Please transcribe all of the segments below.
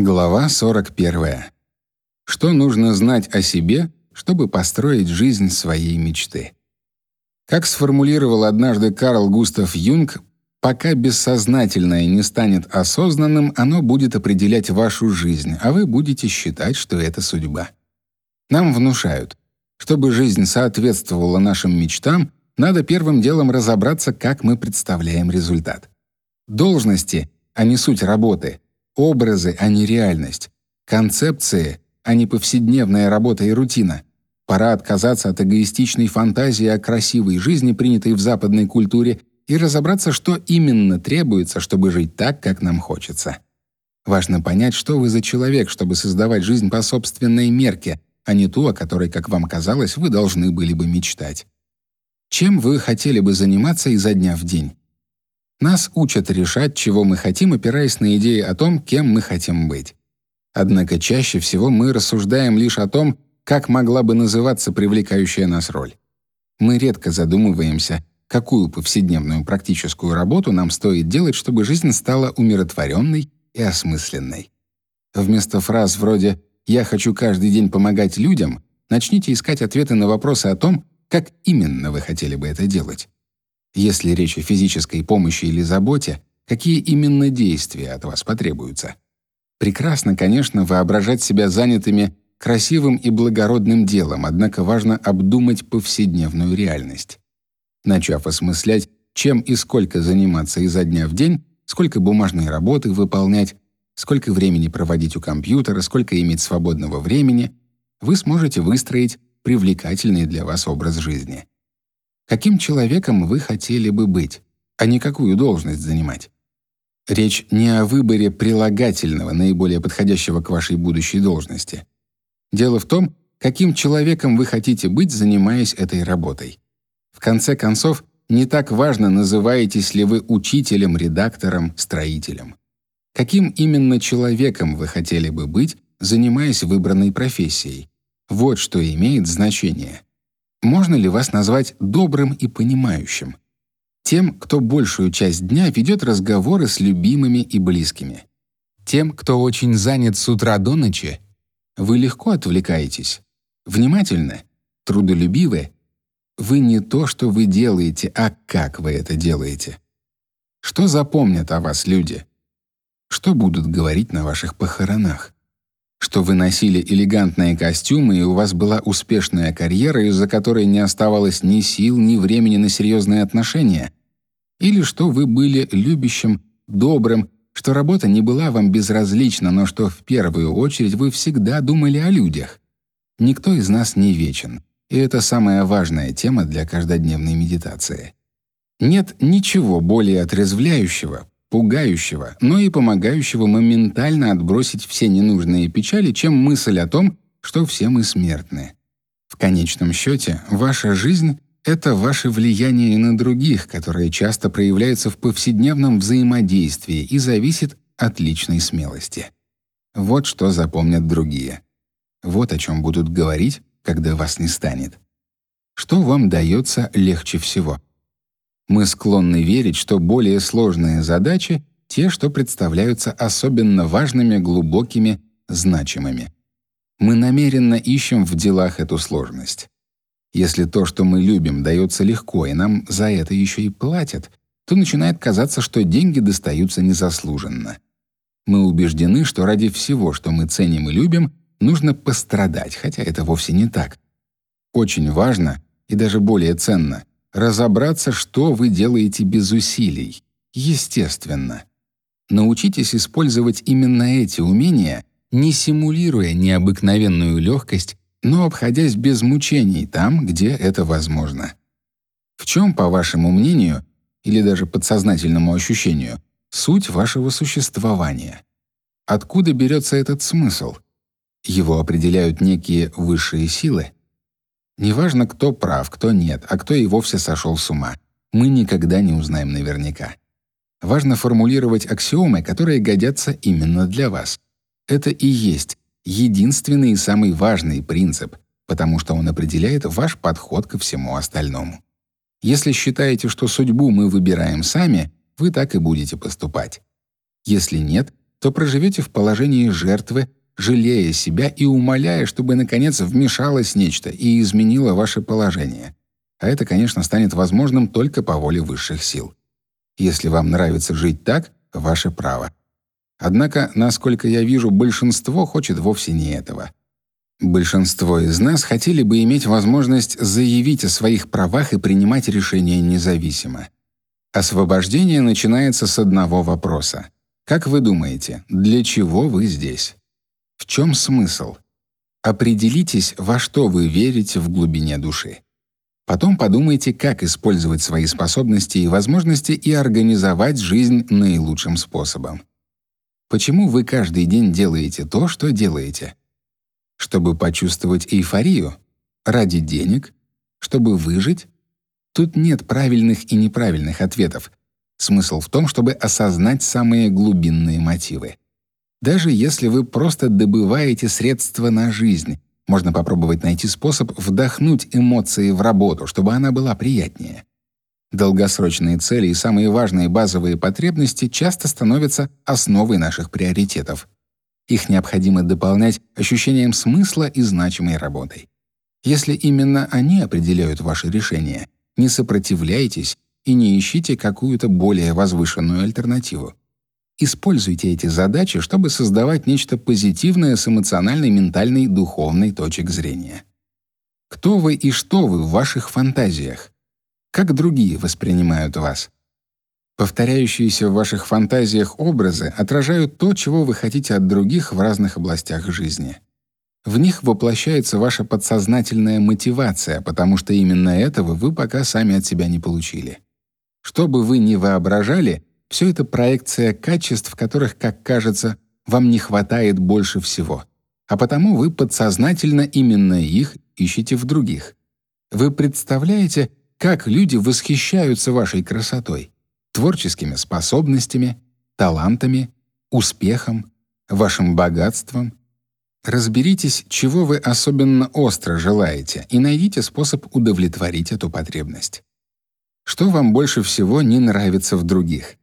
Глава 41. Что нужно знать о себе, чтобы построить жизнь своей мечты? Как сформулировал однажды Карл Густав Юнг, пока бессознательное не станет осознанным, оно будет определять вашу жизнь, а вы будете считать, что это судьба. Нам внушают, чтобы жизнь соответствовала нашим мечтам, надо первым делом разобраться, как мы представляем результат. Должности, а не суть работы — Образы, а не реальность. Концепции, а не повседневная работа и рутина. Пора отказаться от эгоистичной фантазии о красивой жизни, принятой в западной культуре, и разобраться, что именно требуется, чтобы жить так, как нам хочется. Важно понять, что вы за человек, чтобы создавать жизнь по собственной мерке, а не ту, о которой, как вам казалось, вы должны были бы мечтать. Чем вы хотели бы заниматься изо дня в день? Нас учат решать, чего мы хотим, опираясь на идеи о том, кем мы хотим быть. Однако чаще всего мы рассуждаем лишь о том, как могла бы называться привлекающая нас роль. Мы редко задумываемся, какую повседневную практическую работу нам стоит делать, чтобы жизнь стала умиротворенной и осмысленной. Вместо фраз вроде «я хочу каждый день помогать людям», начните искать ответы на вопросы о том, как именно вы хотели бы это делать. Если речь о физической помощи или заботе, какие именно действия от вас потребуются? Прекрасно, конечно, воображать себя занятыми красивым и благородным делом, однако важно обдумать повседневную реальность. Начав осмыслять, чем и сколько заниматься изо дня в день, сколько бумажной работы выполнять, сколько времени проводить у компьютера, сколько иметь свободного времени, вы сможете выстроить привлекательный для вас образ жизни. Каким человеком вы хотели бы быть, а не какую должность занимать? Речь не о выборе прилагательного, наиболее подходящего к вашей будущей должности. Дело в том, каким человеком вы хотите быть, занимаясь этой работой. В конце концов, не так важно, называетесь ли вы учителем, редактором, строителем. Каким именно человеком вы хотели бы быть, занимаясь выбранной профессией? Вот что имеет значение. Можно ли вас назвать добрым и понимающим? Тем, кто большую часть дня ведет разговоры с любимыми и близкими. Тем, кто очень занят с утра до ночи. Вы легко отвлекаетесь. Внимательны, трудолюбивы. Вы не то, что вы делаете, а как вы это делаете. Что запомнят о вас люди? Что будут говорить на ваших похоронах? Что вы носили элегантные костюмы и у вас была успешная карьера, из-за которой не оставалось ни сил, ни времени на серьезные отношения, или что вы были любящим, добрым, что работа не была вам безразлична, но что в первую очередь вы всегда думали о людях. Никто из нас не вечен, и это самая важная тема для каждодневной медитации. Нет ничего более отрезвляющего, пугающего, но и помогающего моментально отбросить все ненужные печали, чем мысль о том, что все мы смертны. В конечном счете, ваша жизнь — это ваше влияние на других, которое часто проявляется в повседневном взаимодействии и зависит от личной смелости. Вот что запомнят другие. Вот о чем будут говорить, когда вас не станет. Что вам дается легче всего — мы склонны верить, что более сложные задачи — те, что представляются особенно важными, глубокими, значимыми. Мы намеренно ищем в делах эту сложность. Если то, что мы любим, дается легко, и нам за это еще и платят, то начинает казаться, что деньги достаются незаслуженно. Мы убеждены, что ради всего, что мы ценим и любим, нужно пострадать, хотя это вовсе не так. Очень важно и даже более ценно разобраться, что вы делаете без усилий. Естественно. Научитесь использовать именно эти умения, не симулируя необыкновенную легкость, но обходясь без мучений там, где это возможно. В чем, по вашему мнению, или даже подсознательному ощущению, суть вашего существования? Откуда берется этот смысл? Его определяют некие высшие силы? Неважно, кто прав, кто нет, а кто и вовсе сошел с ума. Мы никогда не узнаем наверняка. Важно формулировать аксиомы, которые годятся именно для вас. Это и есть единственный и самый важный принцип, потому что он определяет ваш подход ко всему остальному. Если считаете, что судьбу мы выбираем сами, вы так и будете поступать. Если нет, то проживете в положении жертвы, жалея себя и умоляя, чтобы наконец вмешалось нечто и изменило ваше положение. А это, конечно, станет возможным только по воле высших сил. Если вам нравится жить так, ваше право. Однако, насколько я вижу, большинство хочет вовсе не этого. Большинство из нас хотели бы иметь возможность заявить о своих правах и принимать решения независимо. Освобождение начинается с одного вопроса. Как вы думаете, для чего вы здесь? В чем смысл? Определитесь, во что вы верите в глубине души. Потом подумайте, как использовать свои способности и возможности и организовать жизнь наилучшим способом. Почему вы каждый день делаете то, что делаете? Чтобы почувствовать эйфорию? Ради денег? Чтобы выжить? Тут нет правильных и неправильных ответов. Смысл в том, чтобы осознать самые глубинные мотивы. Даже если вы просто добываете средства на жизнь, можно попробовать найти способ вдохнуть эмоции в работу, чтобы она была приятнее. Долгосрочные цели и самые важные базовые потребности часто становятся основой наших приоритетов. Их необходимо дополнять ощущением смысла и значимой работой. Если именно они определяют ваши решения, не сопротивляйтесь и не ищите какую-то более возвышенную альтернативу. Используйте эти задачи, чтобы создавать нечто позитивное с эмоциональной, ментальной, духовной точек зрения. Кто вы и что вы в ваших фантазиях? Как другие воспринимают вас? Повторяющиеся в ваших фантазиях образы отражают то, чего вы хотите от других в разных областях жизни. В них воплощается ваша подсознательная мотивация, потому что именно этого вы пока сами от себя не получили. Что бы вы ни воображали, все это проекция качеств, которых, как кажется, вам не хватает больше всего. А потому вы подсознательно именно их ищете в других. Вы представляете, как люди восхищаются вашей красотой? творческими способностями, талантами, успехом, вашим богатством. Разберитесь, чего вы особенно остро желаете, и найдите способ удовлетворить эту потребность. Что вам больше всего не нравится в других?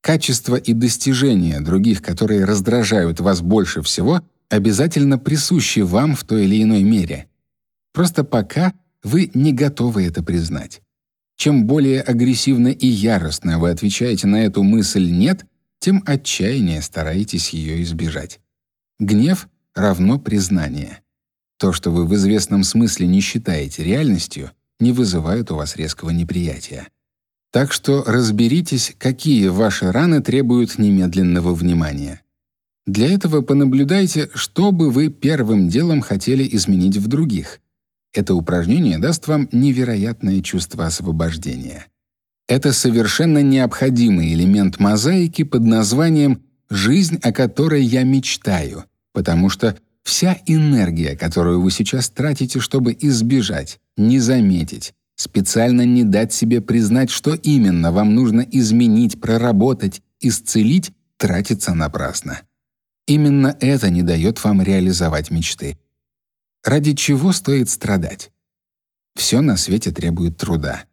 Качества и достижения других, которые раздражают вас больше всего, обязательно присущи вам в той или иной мере. Просто пока вы не готовы это признать. Чем более агрессивно и яростно вы отвечаете на эту мысль «нет», тем отчаяннее стараетесь ее избежать. Гнев равно признание. То, что вы в известном смысле не считаете реальностью, не вызывает у вас резкого неприятия. Так что разберитесь, какие ваши раны требуют немедленного внимания. Для этого понаблюдайте, что бы вы первым делом хотели изменить в других — это упражнение даст вам невероятное чувство освобождения. Это совершенно необходимый элемент мозаики под названием «Жизнь, о которой я мечтаю», потому что вся энергия, которую вы сейчас тратите, чтобы избежать, не заметить, специально не дать себе признать, что именно вам нужно изменить, проработать, исцелить, тратится напрасно. Именно это не дает вам реализовать мечты. Ради чего стоит страдать? Все на свете требует труда.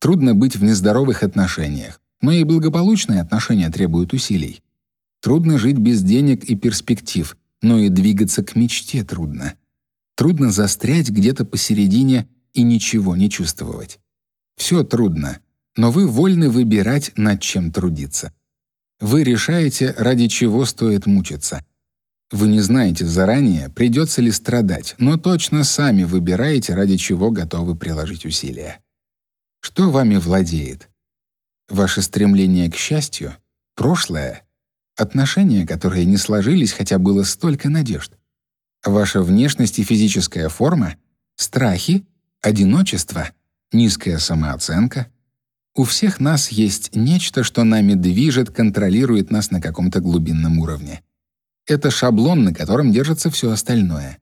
Трудно быть в нездоровых отношениях, но и благополучные отношения требуют усилий. Трудно жить без денег и перспектив, но и двигаться к мечте трудно. Трудно застрять где-то посередине и ничего не чувствовать. Все трудно, но вы вольны выбирать, над чем трудиться. Вы решаете, ради чего стоит мучиться. Вы не знаете заранее, придется ли страдать, но точно сами выбираете, ради чего готовы приложить усилия. Что вами владеет? Ваше стремление к счастью, прошлое, отношения, которые не сложились, хотя было столько надежд. Ваша внешность и физическая форма, страхи, одиночество, низкая самооценка. У всех нас есть нечто, что нами движет, контролирует нас на каком-то глубинном уровне. Это шаблон, на котором держится все остальное.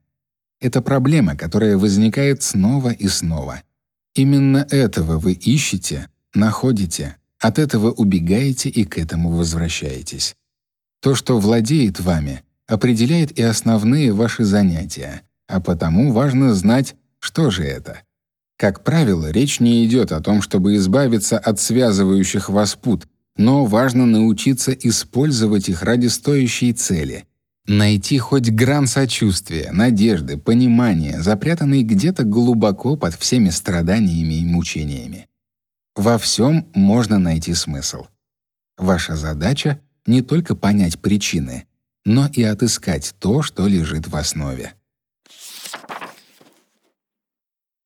Это проблема, которая возникает снова и снова. Именно этого вы ищете, находите, от этого убегаете и к этому возвращаетесь. То, что владеет вами, определяет и основные ваши занятия, а потому важно знать, что же это. Как правило, речь не идет о том, чтобы избавиться от связывающих вас пут, но важно научиться использовать их ради стоящей цели. Найти хоть гран сочувствия, надежды, понимания, запрятанной где-то глубоко под всеми страданиями и мучениями. Во всем можно найти смысл. Ваша задача не только понять причины, но и отыскать то, что лежит в основе.